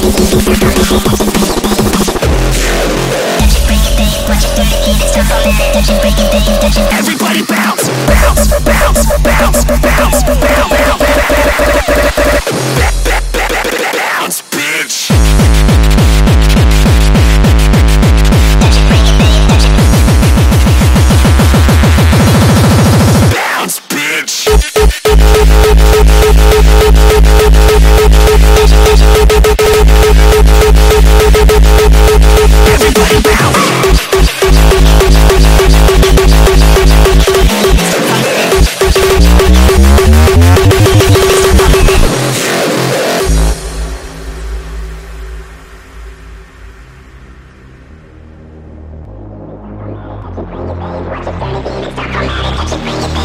Touch it, break it, babe. Watch it, do it again. It's time for minute. Touch it, break Bring it, bring it, bring it, you. bring it, bring bring